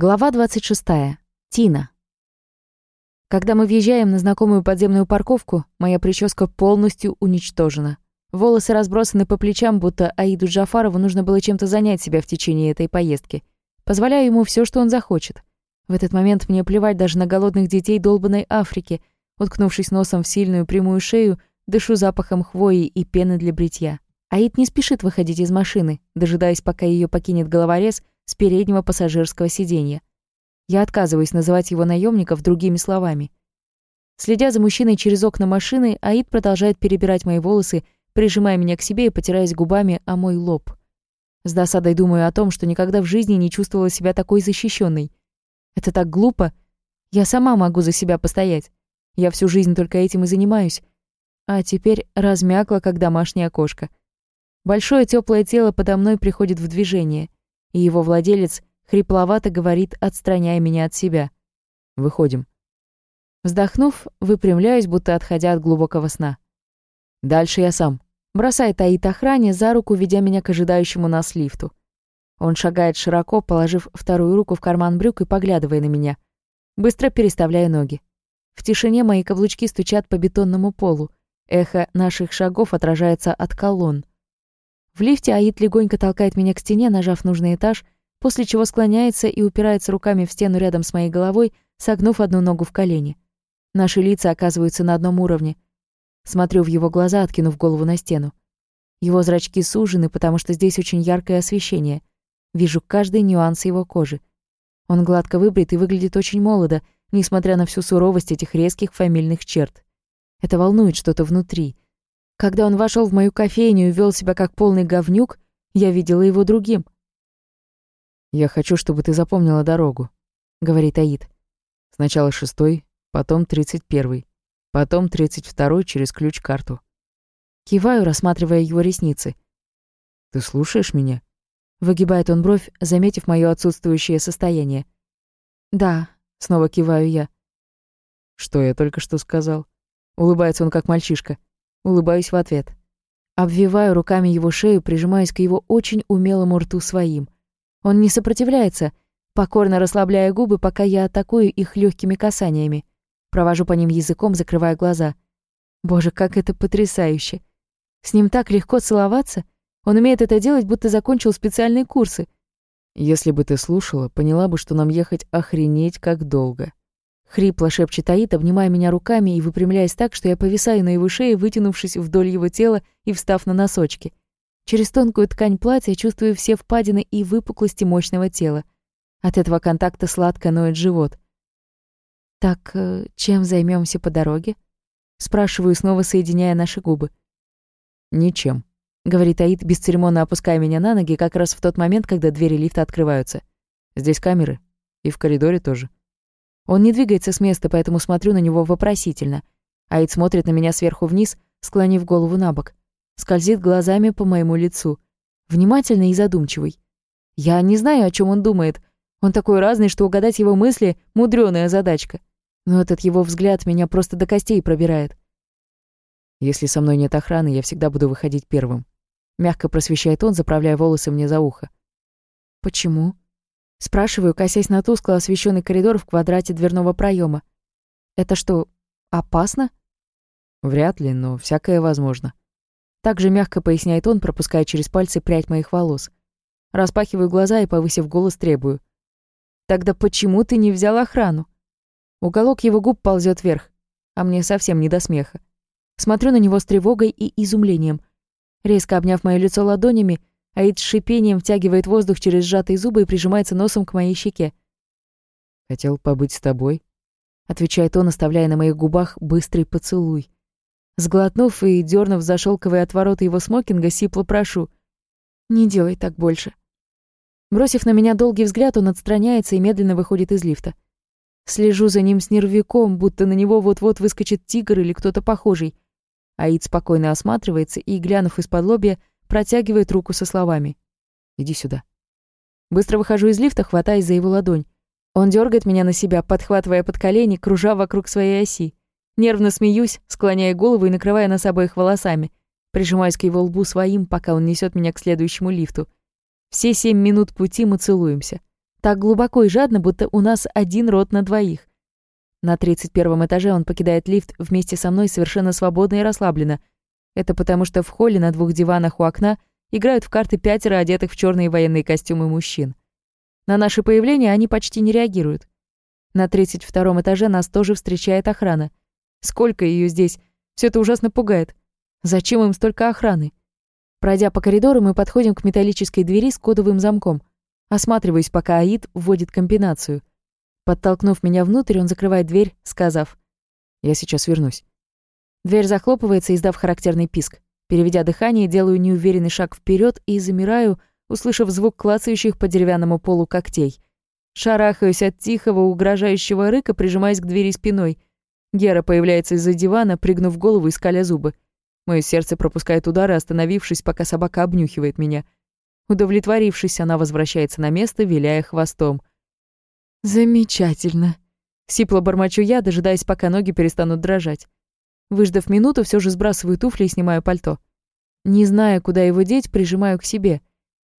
Глава 26. Тина. Когда мы въезжаем на знакомую подземную парковку, моя прическа полностью уничтожена. Волосы разбросаны по плечам, будто Аиду Джафарову нужно было чем-то занять себя в течение этой поездки. Позволяю ему все, что он захочет. В этот момент мне плевать даже на голодных детей долбанной Африки. Уткнувшись носом в сильную прямую шею, дышу запахом хвои и пены для бритья. Аид не спешит выходить из машины, дожидаясь, пока ее покинет головорез — с переднего пассажирского сиденья. Я отказываюсь называть его наемников другими словами. Следя за мужчиной через окна машины, Аид продолжает перебирать мои волосы, прижимая меня к себе и потираясь губами о мой лоб. С досадой думаю о том, что никогда в жизни не чувствовала себя такой защищенной. Это так глупо. Я сама могу за себя постоять. Я всю жизнь только этим и занимаюсь. А теперь размякла, как домашняя кошка. Большое теплое тело подо мной приходит в движение и его владелец хрипловато говорит, отстраняя меня от себя. «Выходим». Вздохнув, выпрямляюсь, будто отходя от глубокого сна. «Дальше я сам». Бросает Аид охране, за руку ведя меня к ожидающему нас лифту. Он шагает широко, положив вторую руку в карман брюк и поглядывая на меня. Быстро переставляя ноги. В тишине мои каблучки стучат по бетонному полу. Эхо наших шагов отражается от колонн. В лифте Аид легонько толкает меня к стене, нажав нужный этаж, после чего склоняется и упирается руками в стену рядом с моей головой, согнув одну ногу в колени. Наши лица оказываются на одном уровне. Смотрю в его глаза, откинув голову на стену. Его зрачки сужены, потому что здесь очень яркое освещение. Вижу каждый нюанс его кожи. Он гладко выбрит и выглядит очень молодо, несмотря на всю суровость этих резких фамильных черт. Это волнует что-то внутри — когда он вошел в мою кофейню и вел себя как полный говнюк, я видела его другим. «Я хочу, чтобы ты запомнила дорогу», — говорит Аид. «Сначала шестой, потом тридцать первый, потом тридцать второй через ключ-карту». Киваю, рассматривая его ресницы. «Ты слушаешь меня?» Выгибает он бровь, заметив моё отсутствующее состояние. «Да», — снова киваю я. «Что я только что сказал?» Улыбается он, как мальчишка. Улыбаюсь в ответ. Обвиваю руками его шею, прижимаясь к его очень умелому рту своим. Он не сопротивляется, покорно расслабляя губы, пока я атакую их легкими касаниями. Провожу по ним языком, закрывая глаза. Боже, как это потрясающе. С ним так легко целоваться. Он умеет это делать, будто закончил специальные курсы. Если бы ты слушала, поняла бы, что нам ехать охренеть как долго. Хрипло шепчет Аид, обнимая меня руками и выпрямляясь так, что я повисаю на его шее, вытянувшись вдоль его тела и встав на носочки. Через тонкую ткань платья чувствую все впадины и выпуклости мощного тела. От этого контакта сладко ноет живот. «Так э, чем займемся по дороге?» Спрашиваю, снова соединяя наши губы. «Ничем», — говорит Аид, бесцеремонно опуская меня на ноги, как раз в тот момент, когда двери лифта открываются. «Здесь камеры. И в коридоре тоже». Он не двигается с места, поэтому смотрю на него вопросительно. Аид смотрит на меня сверху вниз, склонив голову на бок. Скользит глазами по моему лицу. Внимательный и задумчивый. Я не знаю, о чем он думает. Он такой разный, что угадать его мысли — мудрёная задачка. Но этот его взгляд меня просто до костей пробирает. Если со мной нет охраны, я всегда буду выходить первым. Мягко просвещает он, заправляя волосы мне за ухо. Почему? Спрашиваю, косясь на тускло освещенный коридор в квадрате дверного проема. «Это что, опасно?» «Вряд ли, но всякое возможно». Так же мягко поясняет он, пропуская через пальцы прядь моих волос. Распахиваю глаза и, повысив голос, требую. «Тогда почему ты не взял охрану?» Уголок его губ ползет вверх, а мне совсем не до смеха. Смотрю на него с тревогой и изумлением. Резко обняв моё лицо ладонями, Аид с шипением втягивает воздух через сжатые зубы и прижимается носом к моей щеке. «Хотел побыть с тобой», — отвечает он, оставляя на моих губах быстрый поцелуй. Сглотнув и дернув за шелковые отвороты его смокинга, сипло прошу. «Не делай так больше». Бросив на меня долгий взгляд, он отстраняется и медленно выходит из лифта. Слежу за ним с нервиком, будто на него вот-вот выскочит тигр или кто-то похожий. Аид спокойно осматривается и, глянув из-под лобья, протягивает руку со словами. «Иди сюда». Быстро выхожу из лифта, хватаясь за его ладонь. Он дергает меня на себя, подхватывая под колени, кружа вокруг своей оси. Нервно смеюсь, склоняя голову и накрывая нас обоих волосами. Прижимаюсь к его лбу своим, пока он несет меня к следующему лифту. Все семь минут пути мы целуемся. Так глубоко и жадно, будто у нас один рот на двоих. На 31 этаже он покидает лифт вместе со мной совершенно свободно и расслабленно. Это потому, что в холле на двух диванах у окна играют в карты пятеро одетых в черные военные костюмы мужчин. На наше появление они почти не реагируют. На 32 этаже нас тоже встречает охрана. Сколько ее здесь? Все это ужасно пугает. Зачем им столько охраны? Пройдя по коридору, мы подходим к металлической двери с кодовым замком. Осматриваюсь, пока Аид вводит комбинацию. Подтолкнув меня внутрь, он закрывает дверь, сказав «Я сейчас вернусь». Дверь захлопывается, издав характерный писк. Переведя дыхание, делаю неуверенный шаг вперед и замираю, услышав звук клацающих по деревянному полу когтей. Шарахаюсь от тихого, угрожающего рыка, прижимаясь к двери спиной. Гера появляется из-за дивана, пригнув голову и скаля зубы. Мое сердце пропускает удары, остановившись, пока собака обнюхивает меня. Удовлетворившись, она возвращается на место, виляя хвостом. «Замечательно!» Сипло бормочу я, дожидаясь, пока ноги перестанут дрожать. Выждав минуту, все же сбрасываю туфли и снимаю пальто. Не зная, куда его деть, прижимаю к себе.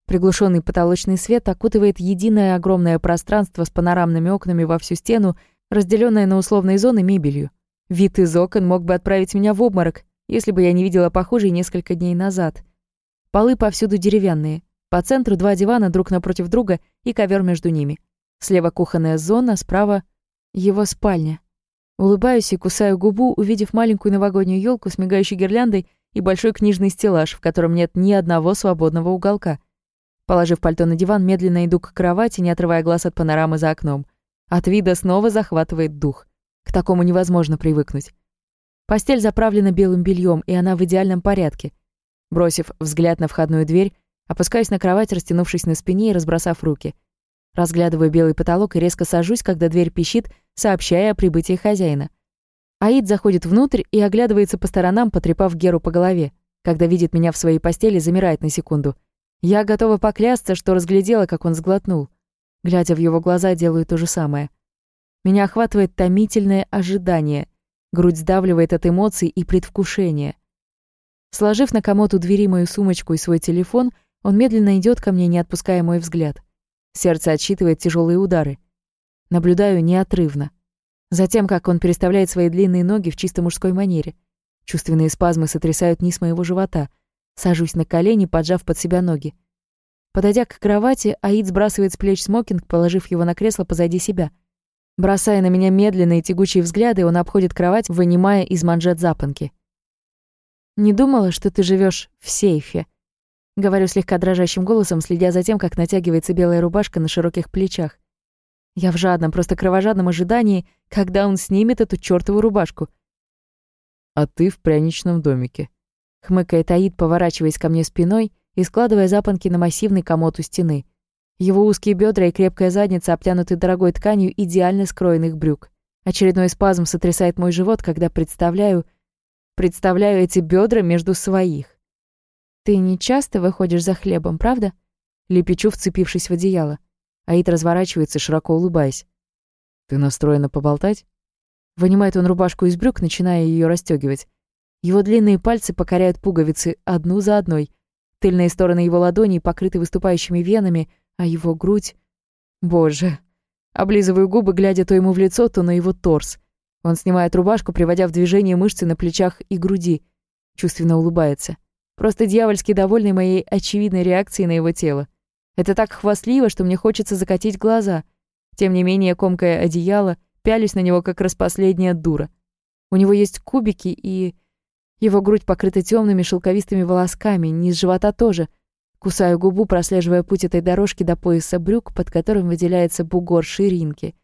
Приглушенный потолочный свет окутывает единое огромное пространство с панорамными окнами во всю стену, разделенное на условные зоны мебелью. Вид из окон мог бы отправить меня в обморок, если бы я не видела похожий несколько дней назад. Полы повсюду деревянные. По центру два дивана друг напротив друга и ковер между ними. Слева кухонная зона, справа — его спальня. Улыбаюсь и кусаю губу, увидев маленькую новогоднюю елку с мигающей гирляндой и большой книжный стеллаж, в котором нет ни одного свободного уголка. Положив пальто на диван, медленно иду к кровати, не отрывая глаз от панорамы за окном. От вида снова захватывает дух. К такому невозможно привыкнуть. Постель заправлена белым бельем, и она в идеальном порядке. Бросив взгляд на входную дверь, опускаюсь на кровать, растянувшись на спине и разбросав руки. Разглядываю белый потолок и резко сажусь, когда дверь пищит, сообщая о прибытии хозяина. Аид заходит внутрь и оглядывается по сторонам, потрепав Геру по голове. Когда видит меня в своей постели, замирает на секунду. Я готова поклясться, что разглядела, как он сглотнул. Глядя в его глаза, делаю то же самое. Меня охватывает томительное ожидание — Грудь сдавливает от эмоций и предвкушения. Сложив на комод у двери мою сумочку и свой телефон, он медленно идет ко мне, не отпуская мой взгляд. Сердце отсчитывает тяжелые удары. Наблюдаю неотрывно. Затем, как он переставляет свои длинные ноги в чисто мужской манере. Чувственные спазмы сотрясают низ моего живота. Сажусь на колени, поджав под себя ноги. Подойдя к кровати, Аид сбрасывает с плеч смокинг, положив его на кресло позади себя. Бросая на меня медленные тягучие взгляды, он обходит кровать, вынимая из манжет запонки. «Не думала, что ты живешь в сейфе», — говорю слегка дрожащим голосом, следя за тем, как натягивается белая рубашка на широких плечах. Я в жадном, просто кровожадном ожидании, когда он снимет эту чёртову рубашку. «А ты в пряничном домике», — хмыкает Аид, поворачиваясь ко мне спиной и складывая запонки на массивный комод у стены. Его узкие бедра и крепкая задница обтянуты дорогой тканью идеально скроенных брюк. Очередной спазм сотрясает мой живот, когда представляю... Представляю эти бедра между своих. «Ты не часто выходишь за хлебом, правда?» Лепечу, вцепившись в одеяло. Аид разворачивается, широко улыбаясь. «Ты настроена поболтать?» Вынимает он рубашку из брюк, начиная ее расстегивать. Его длинные пальцы покоряют пуговицы одну за одной. Тыльные стороны его ладоней покрыты выступающими венами, а его грудь... Боже. Облизываю губы, глядя то ему в лицо, то на его торс. Он снимает рубашку, приводя в движение мышцы на плечах и груди. Чувственно улыбается. Просто дьявольски довольный моей очевидной реакцией на его тело. Это так хвастливо, что мне хочется закатить глаза. Тем не менее, комкая одеяло, пялюсь на него, как распоследняя дура. У него есть кубики, и... Его грудь покрыта темными шелковистыми волосками, низ живота тоже — Кусаю губу, прослеживая путь этой дорожки до пояса брюк, под которым выделяется бугор ширинки.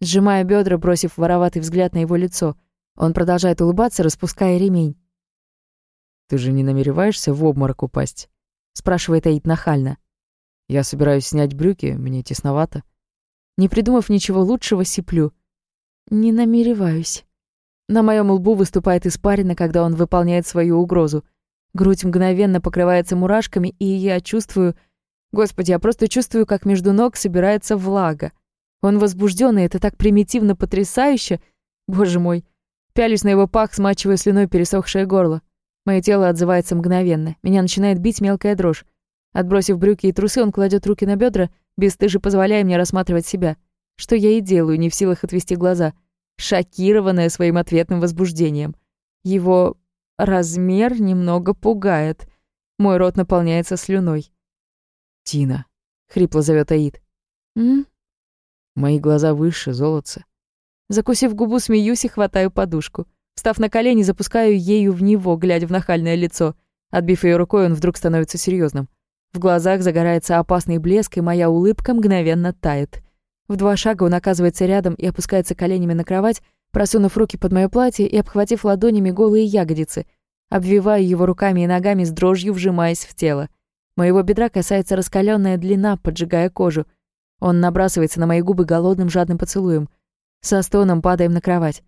Сжимаю бедра, бросив вороватый взгляд на его лицо. Он продолжает улыбаться, распуская ремень. «Ты же не намереваешься в обморок упасть?» — спрашивает Аид нахально. «Я собираюсь снять брюки, мне тесновато». Не придумав ничего лучшего, сиплю. «Не намереваюсь». На моем лбу выступает испарина, когда он выполняет свою угрозу. Грудь мгновенно покрывается мурашками, и я чувствую... Господи, я просто чувствую, как между ног собирается влага. Он возбужденный, это так примитивно потрясающе. Боже мой. Пялюсь на его пах, смачивая слюной пересохшее горло. Мое тело отзывается мгновенно. Меня начинает бить мелкая дрожь. Отбросив брюки и трусы, он кладет руки на бедра, бесстыже позволяя мне рассматривать себя. Что я и делаю, не в силах отвести глаза, шокированная своим ответным возбуждением. Его размер немного пугает. Мой рот наполняется слюной. «Тина», — хрипло зовет Аид. «М?» Мои глаза выше, золотце. Закусив губу, смеюсь и хватаю подушку. Встав на колени, запускаю ею в него, глядя в нахальное лицо. Отбив ее рукой, он вдруг становится серьезным. В глазах загорается опасный блеск, и моя улыбка мгновенно тает. В два шага он оказывается рядом и опускается коленями на кровать, просунув руки под мое платье и обхватив ладонями голые ягодицы. Обвиваю его руками и ногами с дрожью, вжимаясь в тело. Моего бедра касается раскаленная длина, поджигая кожу. Он набрасывается на мои губы голодным жадным поцелуем. Со стоном падаем на кровать.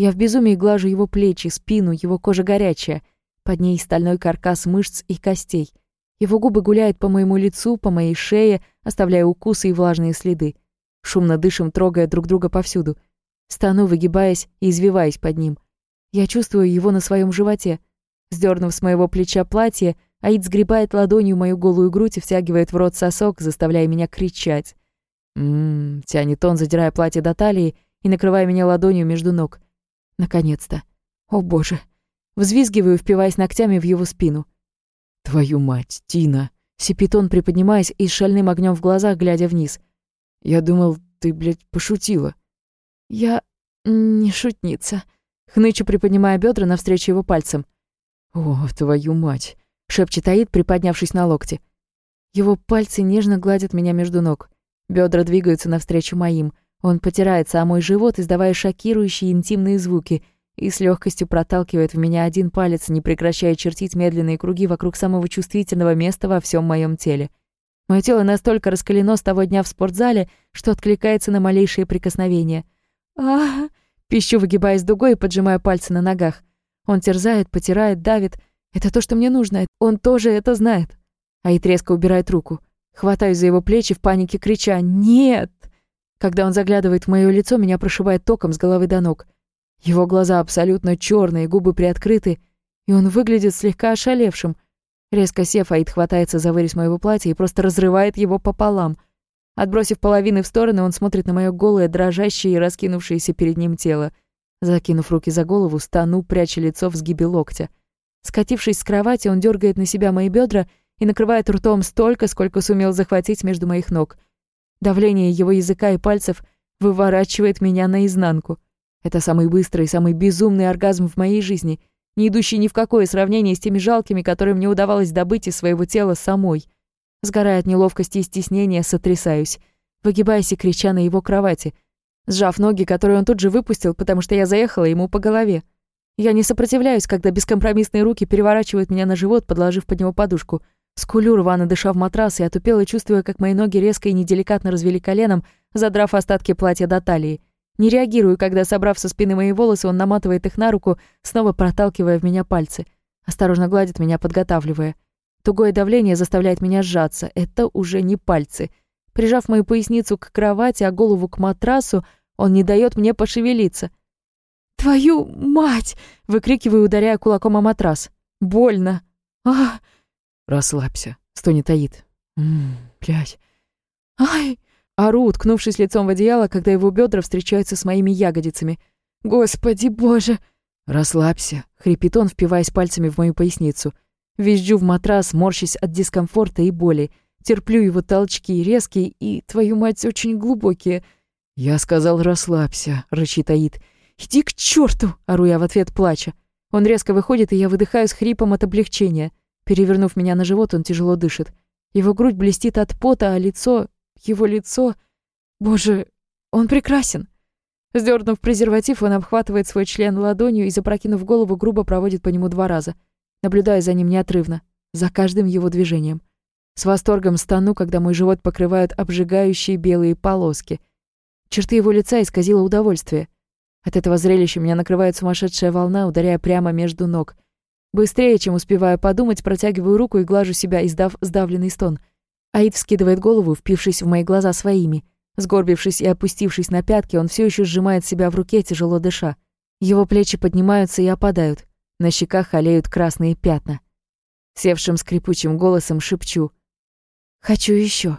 Я в безумии глажу его плечи, спину, его кожа горячая. Под ней стальной каркас мышц и костей. Его губы гуляют по моему лицу, по моей шее, оставляя укусы и влажные следы. Шумно дышим, трогая друг друга повсюду. Стану, выгибаясь и извиваясь под ним. Я чувствую его на своем животе. Сдернув с моего плеча платье, Аид сгребает ладонью мою голую грудь и втягивает в рот сосок, заставляя меня кричать. «Ммм», — тянет он, задирая платье до талии и накрывая меня ладонью между ног. Наконец-то. О боже. Взвизгиваю, впиваясь ногтями в его спину. «Твою мать, Тина!» — сипит он, приподнимаясь и с шальным огнем в глазах, глядя вниз. «Я думал, ты, блядь, пошутила». «Я... не шутница», — хнычу, приподнимая бедра навстречу его пальцем. «О, твою мать!» — шепчет Аид, приподнявшись на локте. Его пальцы нежно гладят меня между ног. Бедра двигаются навстречу моим. Он потирается о мой живот, издавая шокирующие интимные звуки, и с легкостью проталкивает в меня один палец, не прекращая чертить медленные круги вокруг самого чувствительного места во всем моем теле. Мое тело настолько раскалено с того дня в спортзале, что откликается на малейшие прикосновения. а Пищу, выгибаясь дугой и поджимая пальцы на ногах. Он терзает, потирает, давит. Это то, что мне нужно. Он тоже это знает. Аид резко убирает руку. Хватаюсь за его плечи в панике, крича «Нет!». Когда он заглядывает в моё лицо, меня прошибает током с головы до ног. Его глаза абсолютно чёрные, губы приоткрыты, и он выглядит слегка ошалевшим. Резко сев, Аид хватается за вырез моего платья и просто разрывает его пополам. Отбросив половины в стороны, он смотрит на моё голое, дрожащее и раскинувшееся перед ним тело. Закинув руки за голову, стану, пряча лицо в сгибе локтя. Скатившись с кровати, он дёргает на себя мои бёдра и накрывает ртом столько, сколько сумел захватить между моих ног. Давление его языка и пальцев выворачивает меня наизнанку. Это самый быстрый, самый безумный оргазм в моей жизни, не идущий ни в какое сравнение с теми жалкими, которые мне удавалось добыть из своего тела самой. Сгорая от неловкости и стеснения, сотрясаюсь, выгибаясь и крича на его кровати, сжав ноги, которые он тут же выпустил, потому что я заехала ему по голове. Я не сопротивляюсь, когда бескомпромиссные руки переворачивают меня на живот, подложив под него подушку — Скулю, рвано дыша в матрас, и отупела, чувствуя, как мои ноги резко и неделикатно развели коленом, задрав остатки платья до талии. Не реагирую, когда, собрав со спины мои волосы, он наматывает их на руку, снова проталкивая в меня пальцы. Осторожно гладит меня, подготавливая. Тугое давление заставляет меня сжаться. Это уже не пальцы. Прижав мою поясницу к кровати, а голову к матрасу, он не дает мне пошевелиться. «Твою мать!» — выкрикиваю, ударяя кулаком о матрас. «Больно!» «Ах!» «Расслабься», — стонет Аид. «Ммм, блядь». «Ай!» Ору, уткнувшись лицом в одеяло, когда его бедра встречаются с моими ягодицами. «Господи боже!» «Расслабься», — хрипит он, впиваясь пальцами в мою поясницу. Визжу в матрас, морщась от дискомфорта и боли. Терплю его толчки, резкие и, твою мать, очень глубокие. «Я сказал, расслабься», — рычит Аид. «Иди к черту! ору я в ответ, плача. Он резко выходит, и я выдыхаю с хрипом от облегчения. Перевернув меня на живот, он тяжело дышит. Его грудь блестит от пота, а лицо... Его лицо... Боже, он прекрасен. Сдернув презерватив, он обхватывает свой член ладонью и, запрокинув голову, грубо проводит по нему два раза, наблюдая за ним неотрывно, за каждым его движением. С восторгом стану, когда мой живот покрывают обжигающие белые полоски. Черты его лица исказило удовольствие. От этого зрелища меня накрывает сумасшедшая волна, ударяя прямо между ног — Быстрее, чем успеваю подумать, протягиваю руку и глажу себя, издав сдавленный стон. Аид вскидывает голову, впившись в мои глаза своими. Сгорбившись и опустившись на пятки, он все еще сжимает себя в руке, тяжело дыша. Его плечи поднимаются и опадают. На щеках олеют красные пятна. Севшим скрипучим голосом шепчу. «Хочу еще.